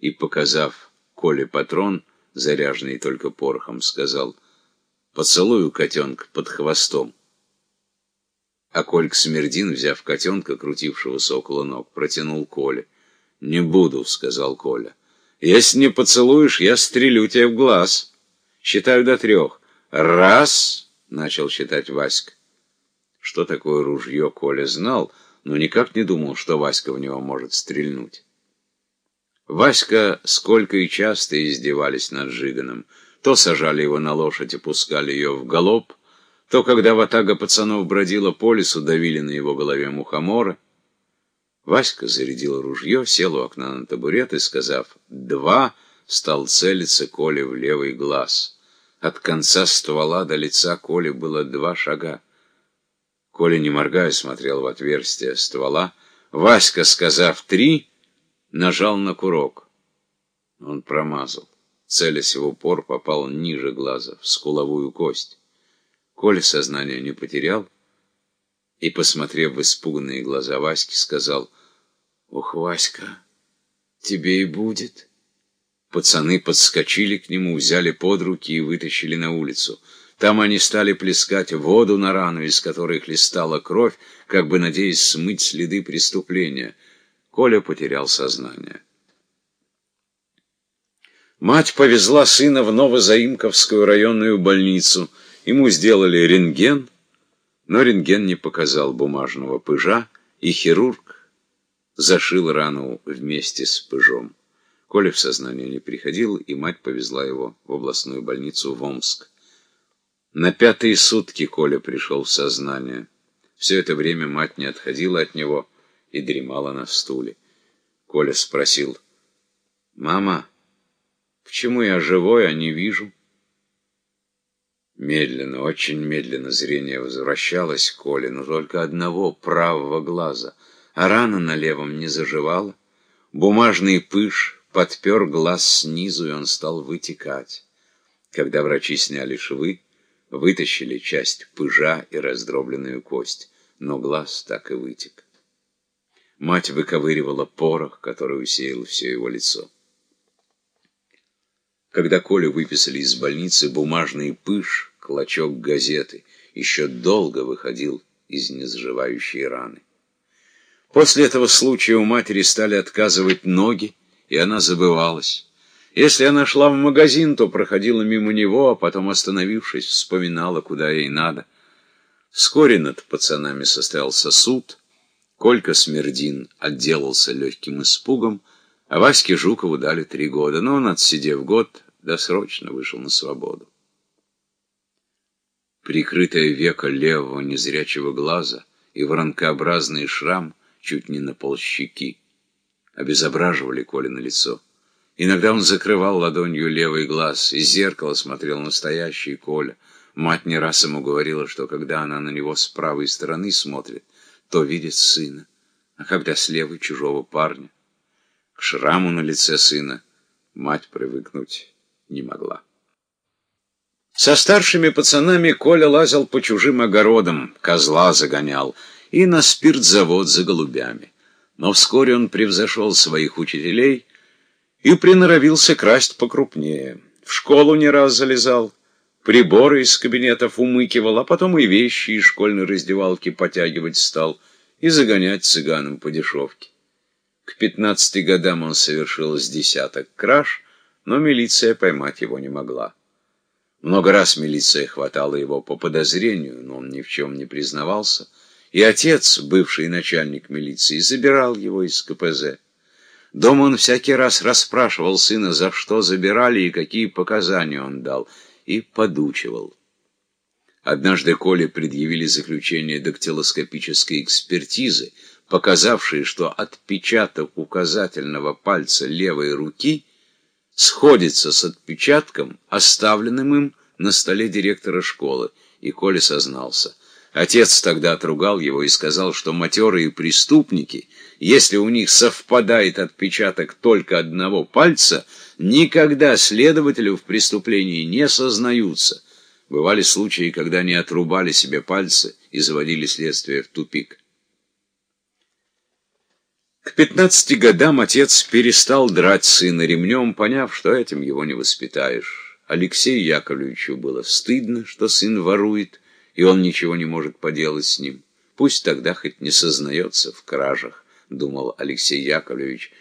и, показав Коле патрон, заряженный только порохом, сказал «Поцелую котенка под хвостом». А Кольк Смердин, взяв котенка, крутившегося около ног, протянул Коле. «Не буду», — сказал Коля. «Если не поцелуешь, я стрелю тебе в глаз. Считаю до трех. Раз!» — начал считать Васька. Что такое ружье, Коля знал, но никак не думал, что Васька в него может стрельнуть. Васька сколько и часто издевались над Жиганом. То сажали его на лошадь и пускали ее в галоп, то, когда ватага пацанов бродила по лесу, давили на его голове мухомора. Васька зарядил ружье, сел у окна на табурет и, сказав «два», стал целиться Коле в левый глаз. От конца ствола до лица Коли было два шага. Коля, не моргая, смотрел в отверстие ствола. Васька, сказав «три», нажал на курок. Он промазал. Целясь в упор, попал ниже глаза, в скуловую кость. Коля сознание не потерял и, посмотрев в испуганные глаза Васьки, сказал, «Ух, Васька, тебе и будет». Пацаны подскочили к нему, взяли под руки и вытащили на улицу. Там они стали плескать воду на рану, из которой хлестала кровь, как бы надеясь смыть следы преступления. Коля потерял сознание. Мать повезла сына в Новозаимковскую районную больницу — Ему сделали рентген, но рентген не показал бумажного пыжа, и хирург зашил рану вместе с пыжом. Коля в сознание не приходил, и мать повезла его в областную больницу в Омск. На пятые сутки Коля пришел в сознание. Все это время мать не отходила от него и дремала на стуле. Коля спросил, «Мама, почему я живой, а не вижу?» Медленно, очень медленно зрение возвращалось Коле, но только одного правого глаза, а рана на левом не заживала. Бумажный пыш подпер глаз снизу, и он стал вытекать. Когда врачи сняли швы, вытащили часть пыжа и раздробленную кость, но глаз так и вытек. Мать выковыривала порох, который усеял все его лицо. Когда Колю выписали из больницы, бумажный пыш клочок газеты, еще долго выходил из незаживающей раны. После этого случая у матери стали отказывать ноги, и она забывалась. Если она шла в магазин, то проходила мимо него, а потом, остановившись, вспоминала, куда ей надо. Вскоре над пацанами состоялся суд. Колька Смердин отделался легким испугом, а Ваське Жукову дали три года, но он, отсидев год, досрочно вышел на свободу. Прикрытое веко левого незрячего глаза и воронкообразный шрам чуть не на полщеки обезображивали Коля на лицо. Иногда он закрывал ладонью левый глаз, из зеркала смотрел настоящий Коля. Мать не раз ему говорила, что когда она на него с правой стороны смотрит, то видит сына, а когда с левой — чужого парня. К шраму на лице сына мать привыкнуть не могла. Со старшими пацанами Коля лазил по чужим огородам, козла загонял и на спиртзавод за голубями. Но вскоре он превзошел своих учителей и приноровился красть покрупнее. В школу не раз залезал, приборы из кабинетов умыкивал, а потом и вещи из школьной раздевалки потягивать стал и загонять цыганам по дешевке. К пятнадцати годам он совершил с десяток краж, но милиция поймать его не могла. Много раз милиция хватала его по подозрению, но он ни в чем не признавался, и отец, бывший начальник милиции, забирал его из КПЗ. Дома он всякий раз расспрашивал сына, за что забирали и какие показания он дал, и подучивал. Однажды Коле предъявили заключение дактилоскопической экспертизы, показавшие, что отпечаток указательного пальца левой руки сходится с отпечатком, оставленным им на столе директора школы, и Коля сознался. Отец тогда отругал его и сказал, что матерые преступники, если у них совпадает отпечаток только одного пальца, никогда следователю в преступлении не сознаются. Бывали случаи, когда они отрубали себе пальцы и заводили следствие в тупик. К пятнадцати годам отец перестал драть сына ремнем, поняв, что этим его не воспитаешь. Алексею Яковлевичу было стыдно, что сын ворует, и он ничего не может поделать с ним. Пусть тогда хоть не сознается в кражах, думал Алексей Яковлевич,